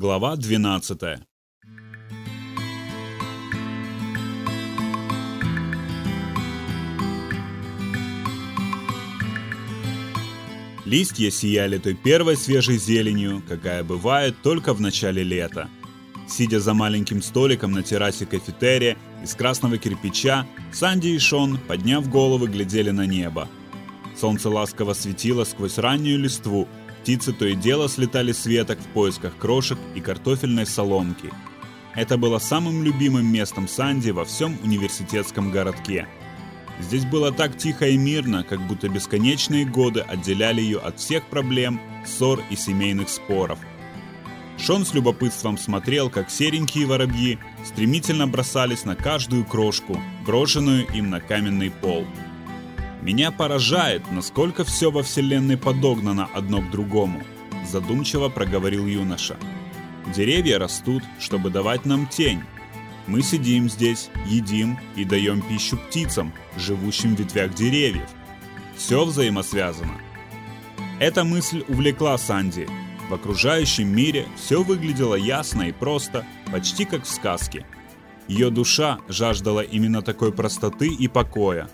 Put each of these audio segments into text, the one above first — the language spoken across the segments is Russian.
Глава 12 Листья сияли той первой свежей зеленью, какая бывает только в начале лета. Сидя за маленьким столиком на террасе кафетерия из красного кирпича, Санди и Шон, подняв головы, глядели на небо. Солнце ласково светило сквозь раннюю листву, Птицы то и дело слетали с веток в поисках крошек и картофельной соломки. Это было самым любимым местом Санди во всем университетском городке. Здесь было так тихо и мирно, как будто бесконечные годы отделяли ее от всех проблем, ссор и семейных споров. Шон с любопытством смотрел, как серенькие воробьи стремительно бросались на каждую крошку, брошенную им на каменный пол. Меня поражает, насколько все во Вселенной подогнано одно к другому, задумчиво проговорил юноша. Деревья растут, чтобы давать нам тень. Мы сидим здесь, едим и даем пищу птицам, живущим в ветвях деревьев. Все взаимосвязано. Эта мысль увлекла Санди. В окружающем мире все выглядело ясно и просто, почти как в сказке. Ее душа жаждала именно такой простоты и покоя,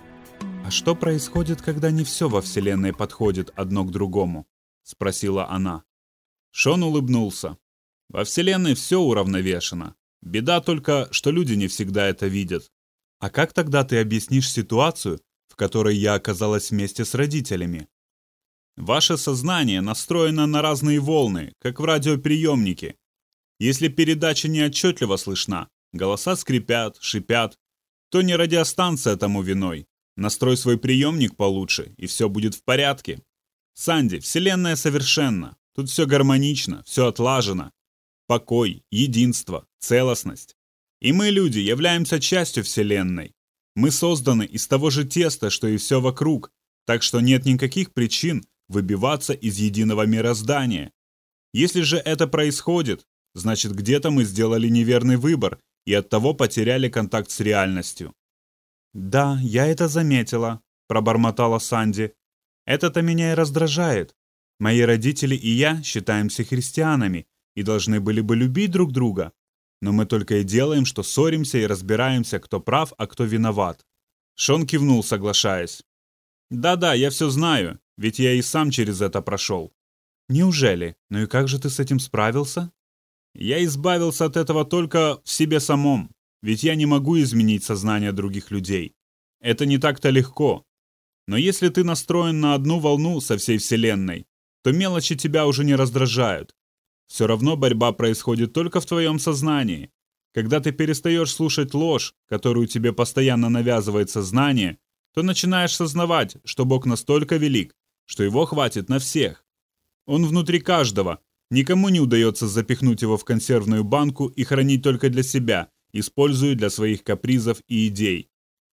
«А что происходит, когда не все во Вселенной подходит одно к другому?» — спросила она. Шон улыбнулся. «Во Вселенной все уравновешено. Беда только, что люди не всегда это видят. А как тогда ты объяснишь ситуацию, в которой я оказалась вместе с родителями? Ваше сознание настроено на разные волны, как в радиоприемнике. Если передача не отчетливо слышна, голоса скрипят, шипят, то не радиостанция тому виной, Настрой свой приемник получше, и все будет в порядке. Санди, вселенная совершенна. Тут все гармонично, все отлажено. Покой, единство, целостность. И мы, люди, являемся частью вселенной. Мы созданы из того же теста, что и все вокруг, так что нет никаких причин выбиваться из единого мироздания. Если же это происходит, значит где-то мы сделали неверный выбор и оттого потеряли контакт с реальностью. «Да, я это заметила», — пробормотала Санди. «Это-то меня и раздражает. Мои родители и я считаемся христианами и должны были бы любить друг друга. Но мы только и делаем, что ссоримся и разбираемся, кто прав, а кто виноват». Шон кивнул, соглашаясь. «Да-да, я все знаю, ведь я и сам через это прошел». «Неужели? Ну и как же ты с этим справился?» «Я избавился от этого только в себе самом. Ведь я не могу изменить сознание других людей. Это не так-то легко. Но если ты настроен на одну волну со всей Вселенной, то мелочи тебя уже не раздражают. Все равно борьба происходит только в твоем сознании. Когда ты перестаешь слушать ложь, которую тебе постоянно навязывает сознание, то начинаешь сознавать, что Бог настолько велик, что его хватит на всех. Он внутри каждого. Никому не удается запихнуть его в консервную банку и хранить только для себя, использую для своих капризов и идей.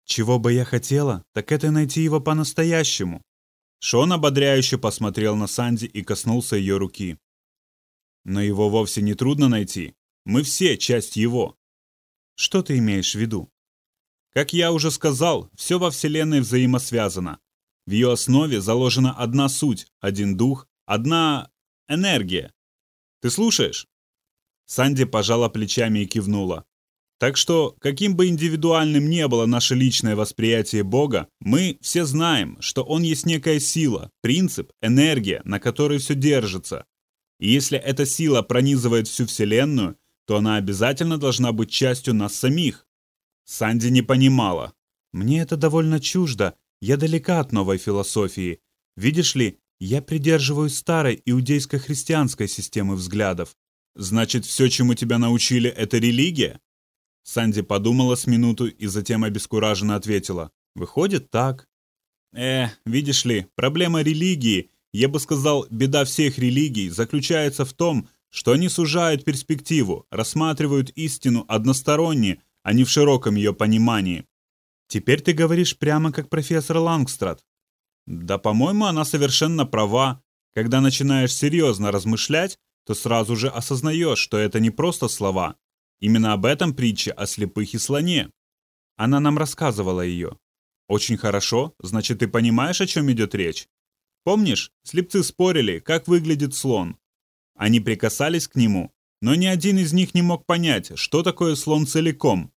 Чего бы я хотела, так это найти его по-настоящему. Шон ободряюще посмотрел на Санди и коснулся ее руки. Но его вовсе не трудно найти. Мы все часть его. Что ты имеешь в виду? Как я уже сказал, все во Вселенной взаимосвязано. В ее основе заложена одна суть, один дух, одна энергия. Ты слушаешь? Санди пожала плечами и кивнула. Так что, каким бы индивидуальным ни было наше личное восприятие Бога, мы все знаем, что Он есть некая сила, принцип, энергия, на которой все держится. И если эта сила пронизывает всю Вселенную, то она обязательно должна быть частью нас самих. Санди не понимала. «Мне это довольно чуждо, я далека от новой философии. Видишь ли, я придерживаюсь старой иудейско-христианской системы взглядов. Значит, все, чему тебя научили, это религия?» Санди подумала с минуту и затем обескураженно ответила. «Выходит так». «Э, видишь ли, проблема религии, я бы сказал, беда всех религий, заключается в том, что они сужают перспективу, рассматривают истину односторонне, а не в широком ее понимании. Теперь ты говоришь прямо как профессор Лангстрад. Да, по-моему, она совершенно права. Когда начинаешь серьезно размышлять, то сразу же осознаешь, что это не просто слова, Именно об этом притча о слепых и слоне. Она нам рассказывала ее. Очень хорошо, значит, ты понимаешь, о чем идет речь? Помнишь, слепцы спорили, как выглядит слон. Они прикасались к нему, но ни один из них не мог понять, что такое слон целиком.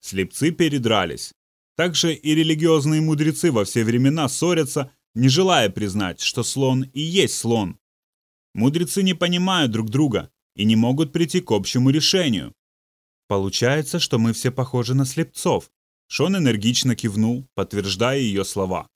Слепцы передрались. Также и религиозные мудрецы во все времена ссорятся, не желая признать, что слон и есть слон. Мудрецы не понимают друг друга и не могут прийти к общему решению. Получается, что мы все похожи на слепцов. Шон энергично кивнул, подтверждая ее слова.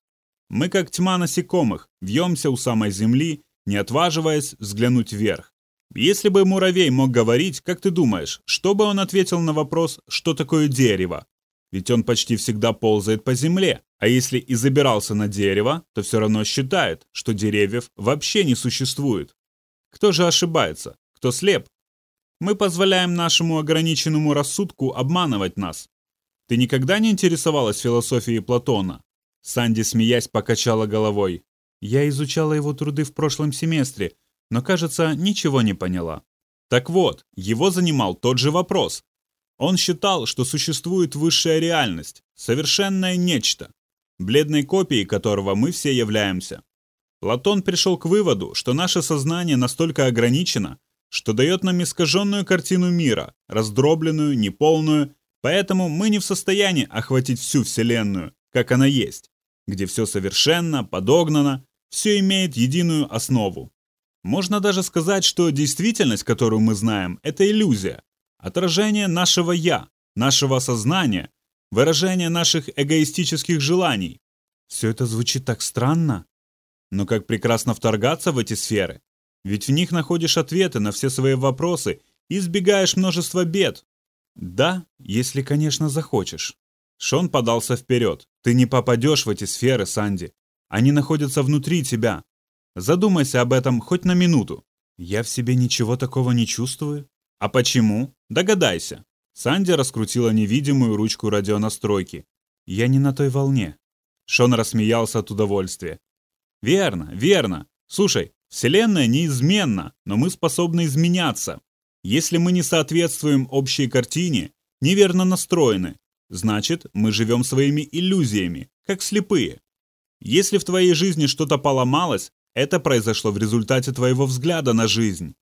Мы как тьма насекомых, вьемся у самой земли, не отваживаясь взглянуть вверх. Если бы муравей мог говорить, как ты думаешь, что бы он ответил на вопрос, что такое дерево? Ведь он почти всегда ползает по земле, а если и забирался на дерево, то все равно считает, что деревьев вообще не существует. Кто же ошибается? Кто слеп? Мы позволяем нашему ограниченному рассудку обманывать нас. Ты никогда не интересовалась философией Платона? Санди, смеясь, покачала головой. Я изучала его труды в прошлом семестре, но, кажется, ничего не поняла. Так вот, его занимал тот же вопрос. Он считал, что существует высшая реальность, совершенное нечто, бледной копией которого мы все являемся. Платон пришел к выводу, что наше сознание настолько ограничено, что дает нам искаженную картину мира, раздробленную, неполную, поэтому мы не в состоянии охватить всю Вселенную, как она есть, где все совершенно, подогнано, все имеет единую основу. Можно даже сказать, что действительность, которую мы знаем, это иллюзия, отражение нашего «я», нашего сознания, выражение наших эгоистических желаний. Все это звучит так странно. Но как прекрасно вторгаться в эти сферы. Ведь в них находишь ответы на все свои вопросы и избегаешь множества бед. Да, если, конечно, захочешь. Шон подался вперед. Ты не попадешь в эти сферы, Санди. Они находятся внутри тебя. Задумайся об этом хоть на минуту. Я в себе ничего такого не чувствую. А почему? Догадайся. Санди раскрутила невидимую ручку радионастройки. Я не на той волне. Шон рассмеялся от удовольствия. Верно, верно. Слушай, Вселенная неизменна, но мы способны изменяться. Если мы не соответствуем общей картине, неверно настроены, значит, мы живем своими иллюзиями, как слепые. Если в твоей жизни что-то поломалось, это произошло в результате твоего взгляда на жизнь.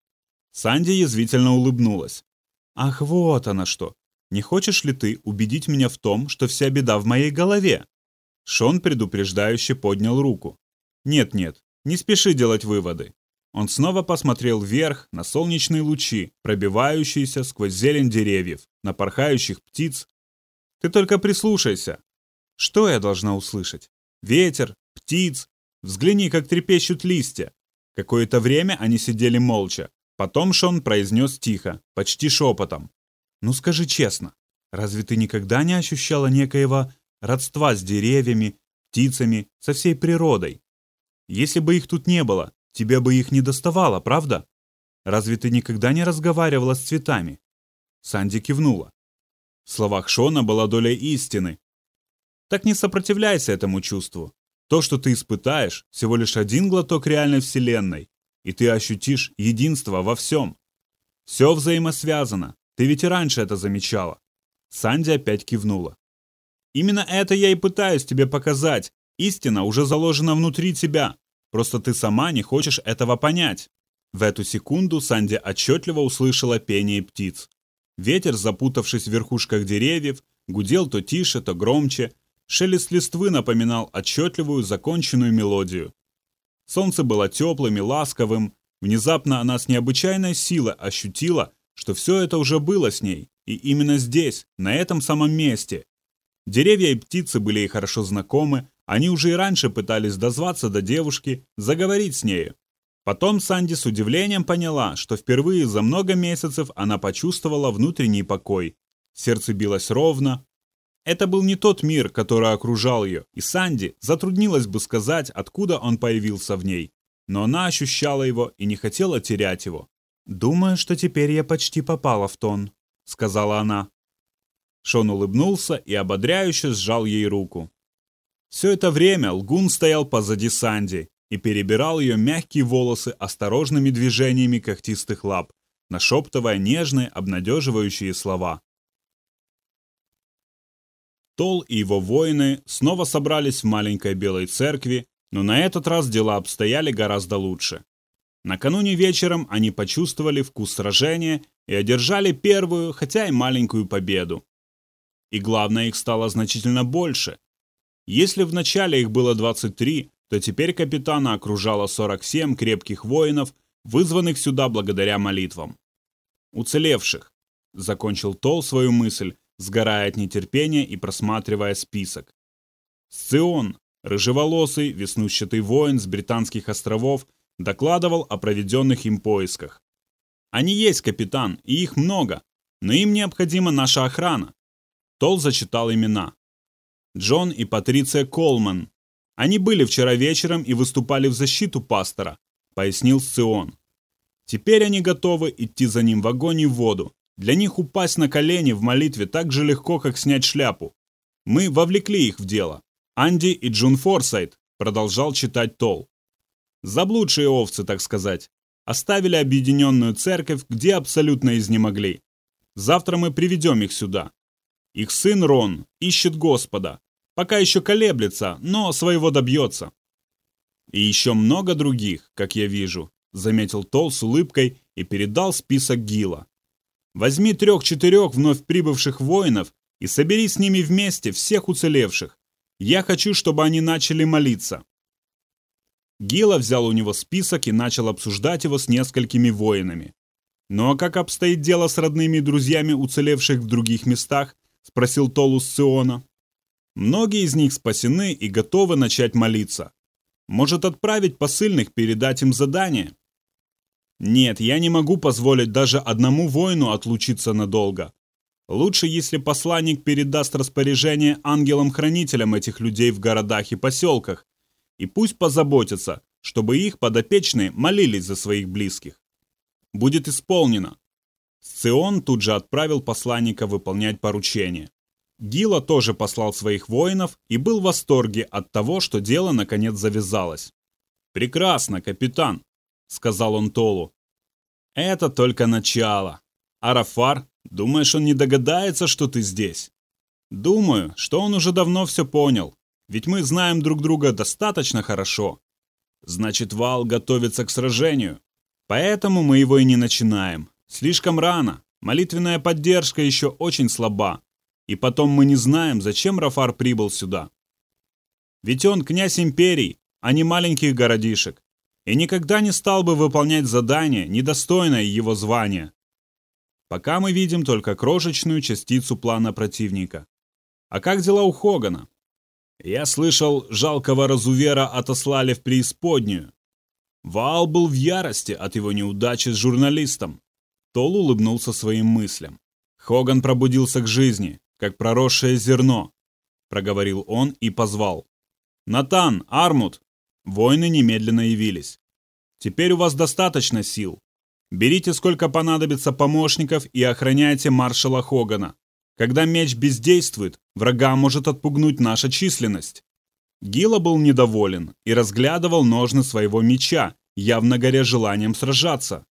Санди язвительно улыбнулась. Ах, вот она что. Не хочешь ли ты убедить меня в том, что вся беда в моей голове? Шон предупреждающе поднял руку. Нет-нет, не спеши делать выводы. Он снова посмотрел вверх на солнечные лучи, пробивающиеся сквозь зелень деревьев, на порхающих птиц. Ты только прислушайся. Что я должна услышать? Ветер, птиц. Взгляни, как трепещут листья. Какое-то время они сидели молча. Потом Шон произнес тихо, почти шепотом. «Ну скажи честно, разве ты никогда не ощущала некоего родства с деревьями, птицами, со всей природой? Если бы их тут не было, тебе бы их не доставало, правда? Разве ты никогда не разговаривала с цветами?» Санди кивнула. В словах Шона была доля истины. Так не сопротивляйся этому чувству. То, что ты испытаешь, всего лишь один глоток реальной вселенной, и ты ощутишь единство во всем. Все взаимосвязано. Ты ведь и раньше это замечала. Санди опять кивнула. Именно это я и пытаюсь тебе показать. Истина уже заложена внутри тебя. Просто ты сама не хочешь этого понять. В эту секунду Санди отчетливо услышала пение птиц. Ветер, запутавшись в верхушках деревьев, гудел то тише, то громче. Шелест листвы напоминал отчетливую законченную мелодию. Солнце было теплым и ласковым. Внезапно она с необычайной силой ощутила, что все это уже было с ней. И именно здесь, на этом самом месте. Деревья и птицы были ей хорошо знакомы, они уже и раньше пытались дозваться до девушки, заговорить с нею. Потом Санди с удивлением поняла, что впервые за много месяцев она почувствовала внутренний покой. Сердце билось ровно, это был не тот мир, который окружал ее, и Санди затруднилось бы сказать, откуда он появился в ней. Но она ощущала его и не хотела терять его. «Думаю, что теперь я почти попала в тон», — сказала она. Шон улыбнулся и ободряюще сжал ей руку. Все это время лгун стоял позади Санди и перебирал ее мягкие волосы осторожными движениями когтистых лап, нашептывая нежные, обнадеживающие слова. Тол и его воины снова собрались в маленькой белой церкви, но на этот раз дела обстояли гораздо лучше. Накануне вечером они почувствовали вкус сражения и одержали первую, хотя и маленькую победу. И главное, их стало значительно больше. Если в начале их было 23, то теперь капитана окружало 47 крепких воинов, вызванных сюда благодаря молитвам. Уцелевших, закончил Тол свою мысль, сгорая от нетерпения и просматривая список. Сцион, рыжеволосый, веснущатый воин с британских островов, докладывал о проведенных им поисках. Они есть, капитан, и их много, но им необходима наша охрана. Тол зачитал имена. Джон и Патриция Колман. Они были вчера вечером и выступали в защиту пастора, пояснил Сцион. Теперь они готовы идти за ним в огонь и в воду. Для них упасть на колени в молитве так же легко, как снять шляпу. Мы вовлекли их в дело. Анди и Джун Форсайт, продолжал читать Тол. Заблудшие овцы, так сказать. Оставили объединенную церковь, где абсолютно изнемогли. Завтра мы приведем их сюда. Их сын Рон ищет Господа. Пока еще колеблется, но своего добьется. И еще много других, как я вижу, заметил Тол с улыбкой и передал список Гила. Возьми трех-четырех вновь прибывших воинов и собери с ними вместе всех уцелевших. Я хочу, чтобы они начали молиться. Гила взял у него список и начал обсуждать его с несколькими воинами. «Ну а как обстоит дело с родными и друзьями уцелевших в других местах?» – спросил Толус Сиона. «Многие из них спасены и готовы начать молиться. Может отправить посыльных передать им задание?» «Нет, я не могу позволить даже одному воину отлучиться надолго. Лучше, если посланник передаст распоряжение ангелам-хранителям этих людей в городах и поселках, и пусть позаботятся, чтобы их подопечные молились за своих близких. Будет исполнено. Сцион тут же отправил посланника выполнять поручение. Гила тоже послал своих воинов и был в восторге от того, что дело наконец завязалось. «Прекрасно, капитан», — сказал он Толу. «Это только начало. Арафар, думаешь, он не догадается, что ты здесь?» «Думаю, что он уже давно все понял. Ведь мы знаем друг друга достаточно хорошо. Значит, вал готовится к сражению. Поэтому мы его и не начинаем. Слишком рано. Молитвенная поддержка еще очень слаба. И потом мы не знаем, зачем Рафар прибыл сюда. Ведь он князь империй, а не маленьких городишек. И никогда не стал бы выполнять задание, недостойное его звания. Пока мы видим только крошечную частицу плана противника. А как дела у Хогана? Я слышал, жалкого разувера отослали в преисподнюю. Ваал был в ярости от его неудачи с журналистом. Тол улыбнулся своим мыслям. Хоган пробудился к жизни, как проросшее зерно, проговорил он и позвал. «Натан, Армут!» Воины немедленно явились. «Теперь у вас достаточно сил. Берите сколько понадобится помощников и охраняйте маршала Хогана. Когда меч бездействует, врага может отпугнуть наша численность. Гила был недоволен и разглядывал ножны своего меча, явно горя желанием сражаться.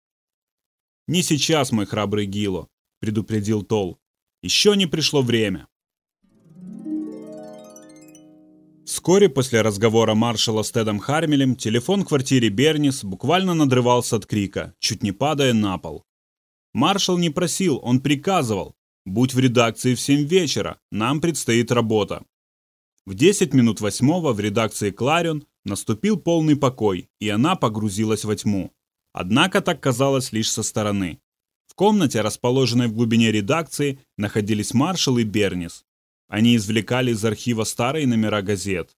«Не сейчас, мой храбрый Гило», — предупредил Тол. «Еще не пришло время». Вскоре после разговора маршала с Тедом Хармелем телефон в квартире Бернис буквально надрывался от крика, чуть не падая на пол. Маршал не просил, он приказывал, Будь в редакции в 7 вечера, нам предстоит работа. В 10 минут восьмого в редакции Кларион наступил полный покой, и она погрузилась во тьму. Однако так казалось лишь со стороны. В комнате, расположенной в глубине редакции, находились маршал и Бернис. Они извлекали из архива старые номера газет.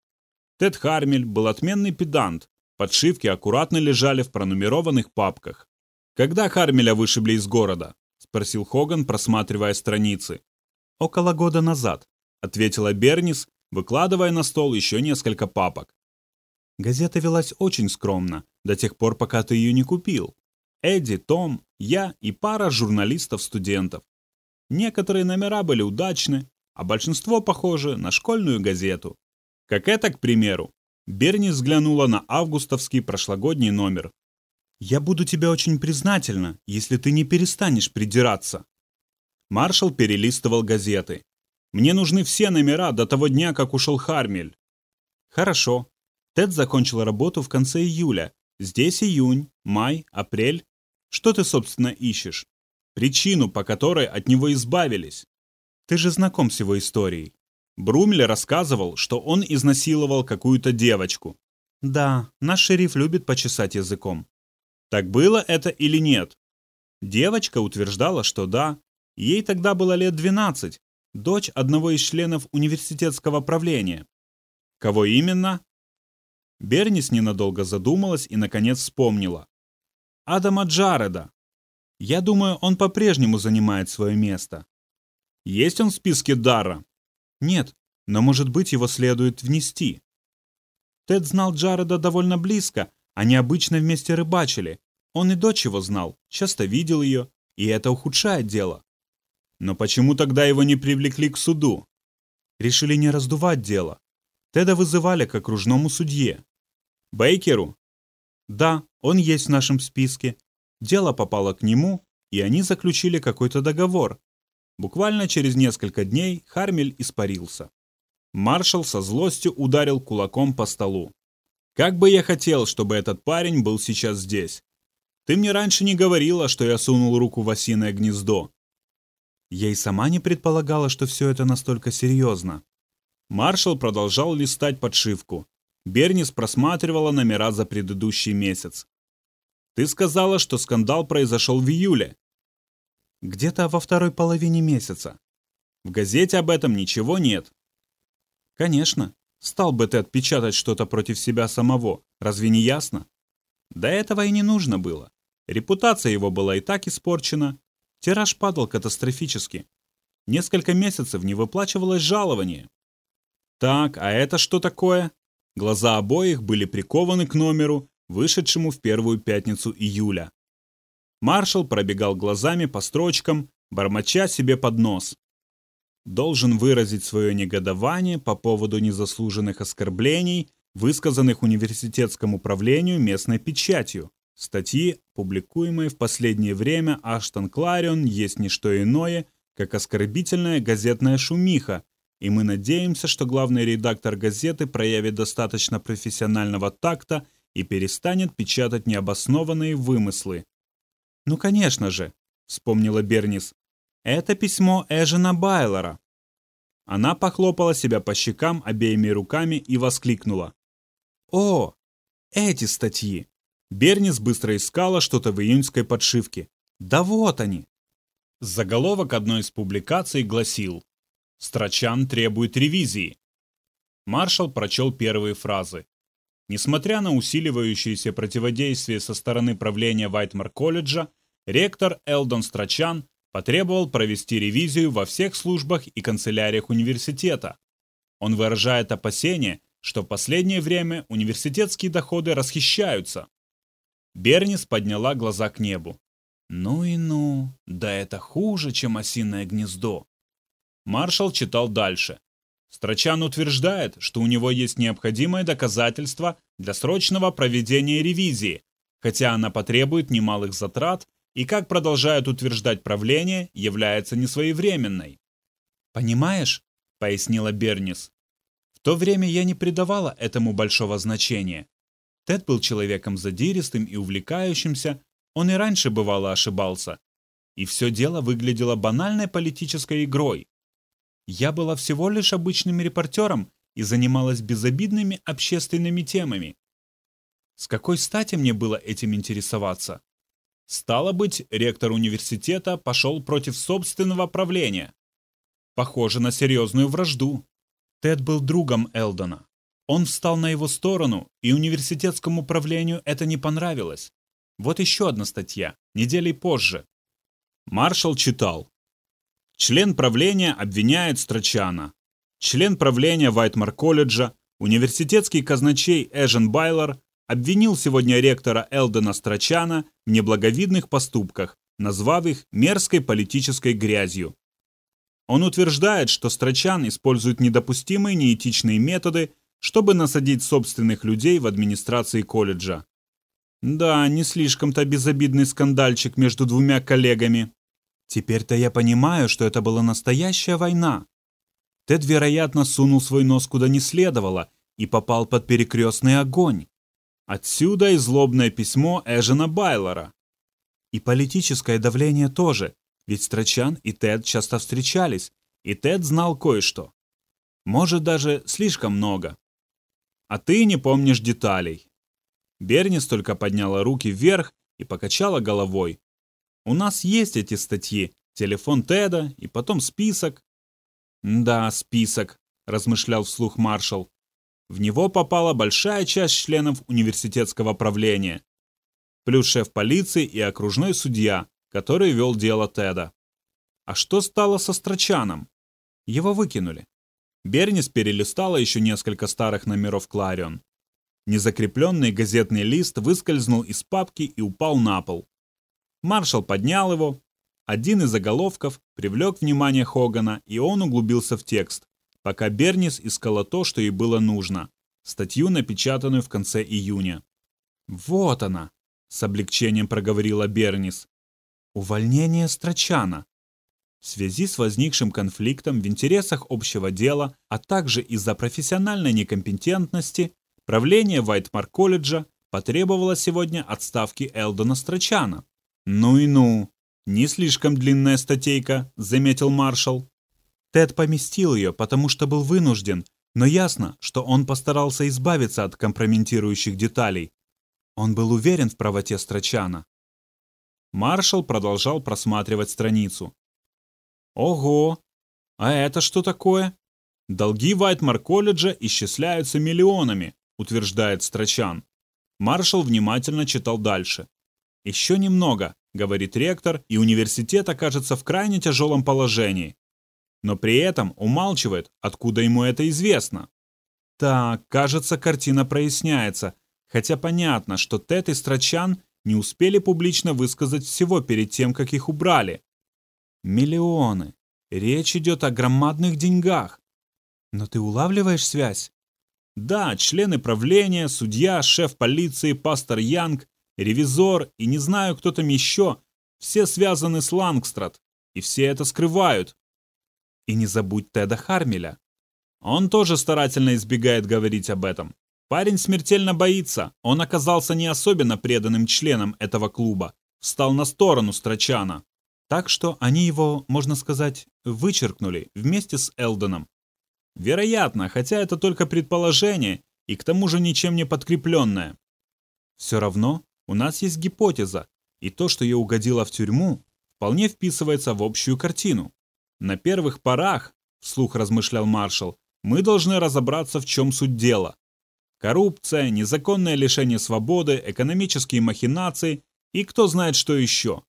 Тед Хармель был отменный педант, подшивки аккуратно лежали в пронумерованных папках. Когда Хармеля вышибли из города? спросил Хоган, просматривая страницы. «Около года назад», — ответила Бернис, выкладывая на стол еще несколько папок. Газета велась очень скромно, до тех пор, пока ты ее не купил. Эдди, Том, я и пара журналистов-студентов. Некоторые номера были удачны, а большинство похожи на школьную газету. Как это, к примеру. Берни взглянула на августовский прошлогодний номер, я буду тебе очень признательна, если ты не перестанешь придираться. Маршал перелистывал газеты. Мне нужны все номера до того дня, как ушел Хармель. Хорошо. Тед закончил работу в конце июля. Здесь июнь, май, апрель. Что ты, собственно, ищешь? причину, по которой от него избавились. Ты же знаком с его историей. Брумель рассказывал, что он изнасиловал какую-то девочку. Да, наш шериф любит почесать языком. Так было это или нет? Девочка утверждала, что да. Ей тогда было лет 12, дочь одного из членов университетского правления. Кого именно? Бернис ненадолго задумалась и, наконец, вспомнила. Адама Джареда. Я думаю, он по-прежнему занимает свое место. Есть он в списке Дара? Нет, но, может быть, его следует внести. Тед знал Джареда довольно близко, они обычно вместе рыбачили. Он и дочь его знал, часто видел ее, и это ухудшает дело. Но почему тогда его не привлекли к суду? Решили не раздувать дело. Теда вызывали к окружному судье. Бейкеру? Да, он есть в нашем списке. Дело попало к нему, и они заключили какой-то договор, Буквально через несколько дней Хармель испарился. Маршал со злостью ударил кулаком по столу. «Как бы я хотел, чтобы этот парень был сейчас здесь. Ты мне раньше не говорила, что я сунул руку в осиное гнездо». Я и сама не предполагала, что все это настолько серьезно. Маршал продолжал листать подшивку. Бернис просматривала номера за предыдущий месяц. «Ты сказала, что скандал произошел в июле. Где-то во второй половине месяца. В газете об этом ничего нет. Конечно, стал бы ты отпечатать что-то против себя самого, разве не ясно? До этого и не нужно было. Репутация его была и так испорчена. Тираж падал катастрофически. Несколько месяцев не выплачивалось жалование. Так, а это что такое? Глаза обоих были прикованы к номеру, вышедшему в первую пятницу июля. Маршал пробегал глазами по строчкам, бормоча себе под нос. Должен выразить свое негодование по поводу незаслуженных оскорблений, высказанных университетскому управлению местной печатью. Статьи, публикуемые в последнее время Аштон Кларион, есть не что иное, как оскорбительная газетная шумиха, и мы надеемся, что главный редактор газеты проявит достаточно профессионального такта и перестанет печатать необоснованные вымыслы, «Ну, конечно же», — вспомнила Бернис. «Это письмо Эжена Байлора». Она похлопала себя по щекам обеими руками и воскликнула. «О, эти статьи!» Бернис быстро искала что-то в июньской подшивке. «Да вот они!» Заголовок одной из публикаций гласил «Страчан требует ревизии». Маршал прочел первые фразы. Несмотря на усиливающееся противодействие со стороны правления Вайтмар-колледжа, ректор Элдон Страчан потребовал провести ревизию во всех службах и канцеляриях университета. Он выражает опасение, что в последнее время университетские доходы расхищаются. Бернис подняла глаза к небу. «Ну и ну, да это хуже, чем осиное гнездо». Маршал читал дальше. Строчан утверждает, что у него есть необходимое доказательство для срочного проведения ревизии, хотя она потребует немалых затрат и, как продолжает утверждать правление, является несвоевременной. «Понимаешь?» – пояснила Бернис. «В то время я не придавала этому большого значения. Тед был человеком задиристым и увлекающимся, он и раньше бывало ошибался. И все дело выглядело банальной политической игрой. Я была всего лишь обычным репортером и занималась безобидными общественными темами. С какой стати мне было этим интересоваться? Стало быть, ректор университета пошел против собственного правления. Похоже на серьезную вражду. Тед был другом Элдона. Он встал на его сторону, и университетскому правлению это не понравилось. Вот еще одна статья, неделей позже. Маршал читал. Член правления обвиняет Страчана. Член правления Вайтмар-колледжа, университетский казначей Эжен Байлор обвинил сегодня ректора Элдена Страчана в неблаговидных поступках, назвав их мерзкой политической грязью. Он утверждает, что Страчан использует недопустимые неэтичные методы, чтобы насадить собственных людей в администрации колледжа. Да, не слишком-то безобидный скандальчик между двумя коллегами. Теперь-то я понимаю, что это была настоящая война. Тед, вероятно, сунул свой нос куда не следовало и попал под перекрестный огонь. Отсюда и злобное письмо Эжена Байлора. И политическое давление тоже, Ведь Страчан и Тед часто встречались, и Тед знал кое-что. Может, даже слишком много. А ты не помнишь деталей. Бернис только подняла руки вверх и покачала головой. У нас есть эти статьи, телефон Теда и потом список. Да, список, размышлял вслух маршал. В него попала большая часть членов университетского правления. Плюс шеф полиции и окружной судья, который вел дело Теда. А что стало со Страчаном? Его выкинули. Бернис перелистала еще несколько старых номеров Кларион. Незакрепленный газетный лист выскользнул из папки и упал на пол. Маршал поднял его. Один из заголовков привлек внимание Хогана, и он углубился в текст, пока Бернис искала то, что ей было нужно. Статью, напечатанную в конце июня. «Вот она!» — с облегчением проговорила Бернис. «Увольнение Страчана. В связи с возникшим конфликтом в интересах общего дела, а также из-за профессиональной некомпетентности, правление Вайтмар-колледжа потребовало сегодня отставки Элдона Страчана. «Ну и ну! Не слишком длинная статейка», — заметил маршал. Тед поместил ее, потому что был вынужден, но ясно, что он постарался избавиться от компрометирующих деталей. Он был уверен в правоте Страчана. Маршал продолжал просматривать страницу. Ого! А это что такое? Долги Вайтмар-колледжа исчисляются миллионами, утверждает Страчан. Маршал внимательно читал дальше. Еще немного, говорит ректор, и университет окажется в крайне тяжелом положении. Но при этом умалчивает, откуда ему это известно. Так, кажется, картина проясняется, хотя понятно, что Тед и Страчан не успели публично высказать всего перед тем, как их убрали. Миллионы. Речь идет о громадных деньгах. Но ты улавливаешь связь? Да, члены правления, судья, шеф полиции, пастор Янг, ревизор и не знаю кто там еще, все связаны с Лангстрад, и все это скрывают. И не забудь Теда Хармеля. Он тоже старательно избегает говорить об этом. Парень смертельно боится, он оказался не особенно преданным членом этого клуба, встал на сторону Страчана. Так что они его, можно сказать, вычеркнули вместе с Элденом. Вероятно, хотя это только предположение и к тому же ничем не подкрепленное. Все равно у нас есть гипотеза, и то, что я угодила в тюрьму, вполне вписывается в общую картину. На первых порах, вслух размышлял маршал, мы должны разобраться, в чем суть дела. Коррупция, незаконное лишение свободы, экономические махинации и кто знает что еще.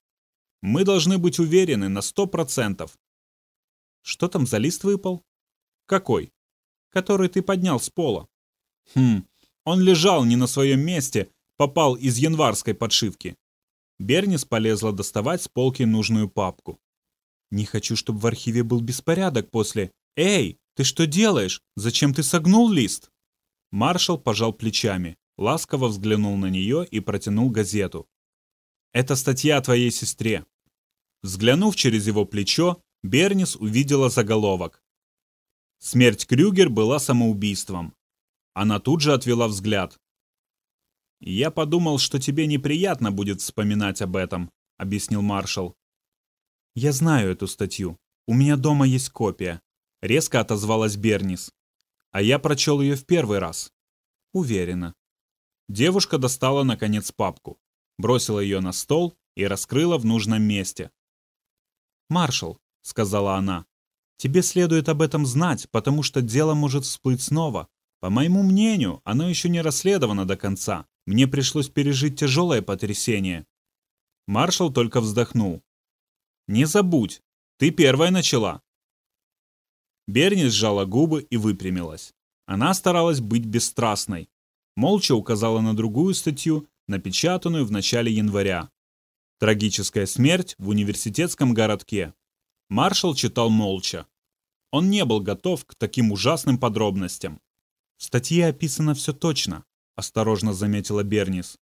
Мы должны быть уверены на сто процентов. Что там за лист выпал? Какой? Который ты поднял с пола. Хм, он лежал не на своем месте, попал из январской подшивки. Бернис полезла доставать с полки нужную папку. Не хочу, чтобы в архиве был беспорядок после «Эй, ты что делаешь? Зачем ты согнул лист?» Маршал пожал плечами, ласково взглянул на нее и протянул газету. «Это статья о твоей сестре. Взглянув через его плечо, Бернис увидела заголовок. Смерть Крюгер была самоубийством. Она тут же отвела взгляд. «Я подумал, что тебе неприятно будет вспоминать об этом», — объяснил маршал. «Я знаю эту статью. У меня дома есть копия», — резко отозвалась Бернис. «А я прочел ее в первый раз». «Уверена». Девушка достала, наконец, папку, бросила ее на стол и раскрыла в нужном месте. «Маршал», — сказала она, — «тебе следует об этом знать, потому что дело может всплыть снова. По моему мнению, оно еще не расследовано до конца. Мне пришлось пережить тяжелое потрясение». Маршал только вздохнул. «Не забудь, ты первая начала». Берни сжала губы и выпрямилась. Она старалась быть бесстрастной. Молча указала на другую статью, напечатанную в начале января. Трагическая смерть в университетском городке. Маршал читал молча. Он не был готов к таким ужасным подробностям. В статье описано все точно, осторожно заметила Бернис.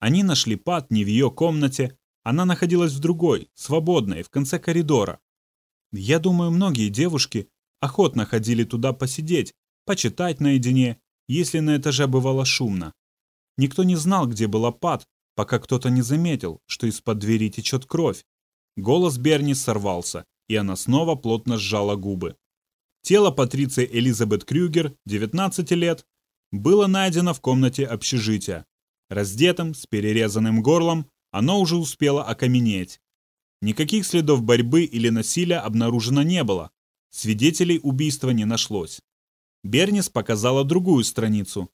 Они нашли Пат не в ее комнате, она находилась в другой, свободной, в конце коридора. Я думаю, многие девушки охотно ходили туда посидеть, почитать наедине, если на этаже бывало шумно. Никто не знал, где была Пат, пока кто-то не заметил, что из-под двери течет кровь. Голос Берни сорвался, и она снова плотно сжала губы. Тело Патриции Элизабет Крюгер, 19 лет, было найдено в комнате общежития. Раздетым, с перерезанным горлом, оно уже успело окаменеть. Никаких следов борьбы или насилия обнаружено не было. Свидетелей убийства не нашлось. Бернис показала другую страницу.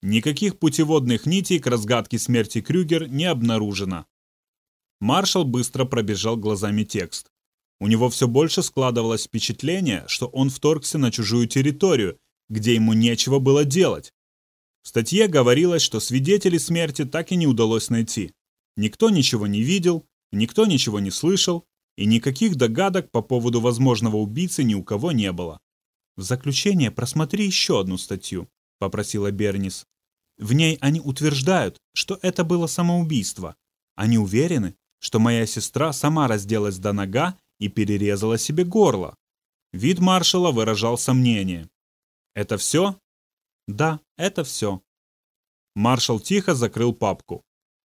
Никаких путеводных нитей к разгадке смерти Крюгер не обнаружено. Маршал быстро пробежал глазами текст. У него все больше складывалось впечатление, что он вторгся на чужую территорию, где ему нечего было делать. В статье говорилось, что свидетелей смерти так и не удалось найти. Никто ничего не видел, никто ничего не слышал, и никаких догадок по поводу возможного убийцы ни у кого не было. «В заключение просмотри еще одну статью», — попросила Бернис. «В ней они утверждают, что это было самоубийство. Они уверены, что моя сестра сама разделась до нога и перерезала себе горло. Вид маршала выражал сомнение. «Это все?» «Да, это все». Маршал тихо закрыл папку.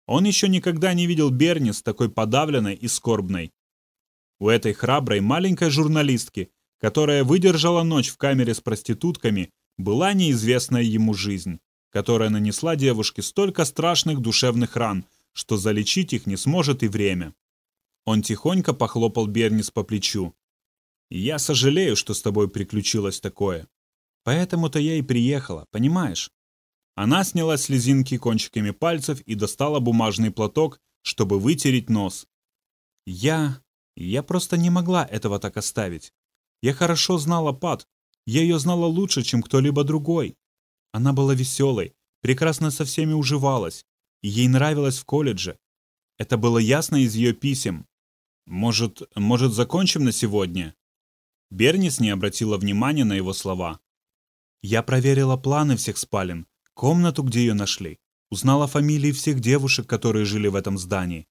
Он еще никогда не видел Берни с такой подавленной и скорбной. У этой храброй маленькой журналистки, которая выдержала ночь в камере с проститутками, была неизвестная ему жизнь, которая нанесла девушке столько страшных душевных ран, что залечить их не сможет и время. Он тихонько похлопал Бернис по плечу. «Я сожалею, что с тобой приключилось такое. Поэтому-то я и приехала, понимаешь?» Она сняла слезинки кончиками пальцев и достала бумажный платок, чтобы вытереть нос. «Я... я просто не могла этого так оставить. Я хорошо знала Пат. Я ее знала лучше, чем кто-либо другой. Она была веселой, прекрасно со всеми уживалась, и ей нравилось в колледже. Это было ясно из ее писем. «Может, может, закончим на сегодня?» Бернис не обратила внимания на его слова. «Я проверила планы всех спален, комнату, где ее нашли, узнала фамилии всех девушек, которые жили в этом здании.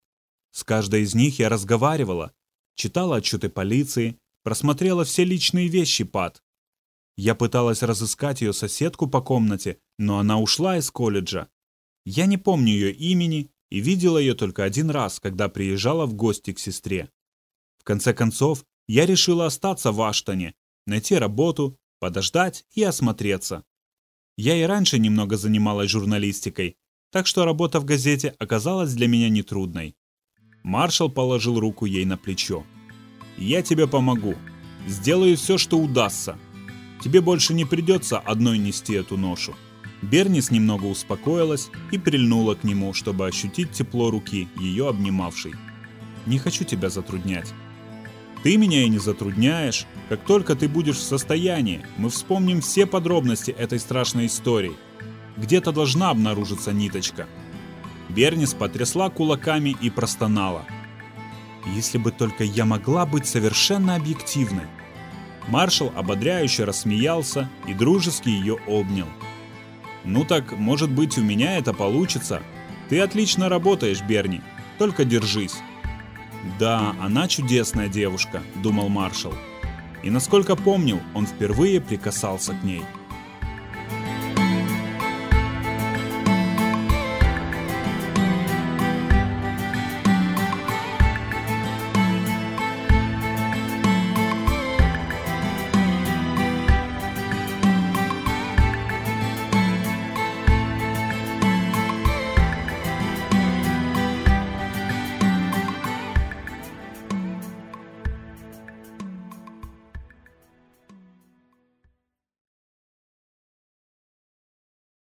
С каждой из них я разговаривала, читала отчеты полиции, просмотрела все личные вещи Пат. Я пыталась разыскать ее соседку по комнате, но она ушла из колледжа. Я не помню ее имени, и видела ее только один раз, когда приезжала в гости к сестре. В конце концов, я решила остаться в Аштоне, найти работу, подождать и осмотреться. Я и раньше немного занималась журналистикой, так что работа в газете оказалась для меня нетрудной. Маршал положил руку ей на плечо. «Я тебе помогу. Сделаю все, что удастся. Тебе больше не придется одной нести эту ношу». Бернис немного успокоилась и прильнула к нему, чтобы ощутить тепло руки, ее обнимавшей. «Не хочу тебя затруднять». «Ты меня и не затрудняешь. Как только ты будешь в состоянии, мы вспомним все подробности этой страшной истории. Где-то должна обнаружиться ниточка». Бернис потрясла кулаками и простонала. «Если бы только я могла быть совершенно объективной». Маршал ободряюще рассмеялся и дружески ее обнял. Ну так, может быть, у меня это получится. Ты отлично работаешь, Берни. Только держись. Да, она чудесная девушка, думал маршал. И насколько помнил, он впервые прикасался к ней.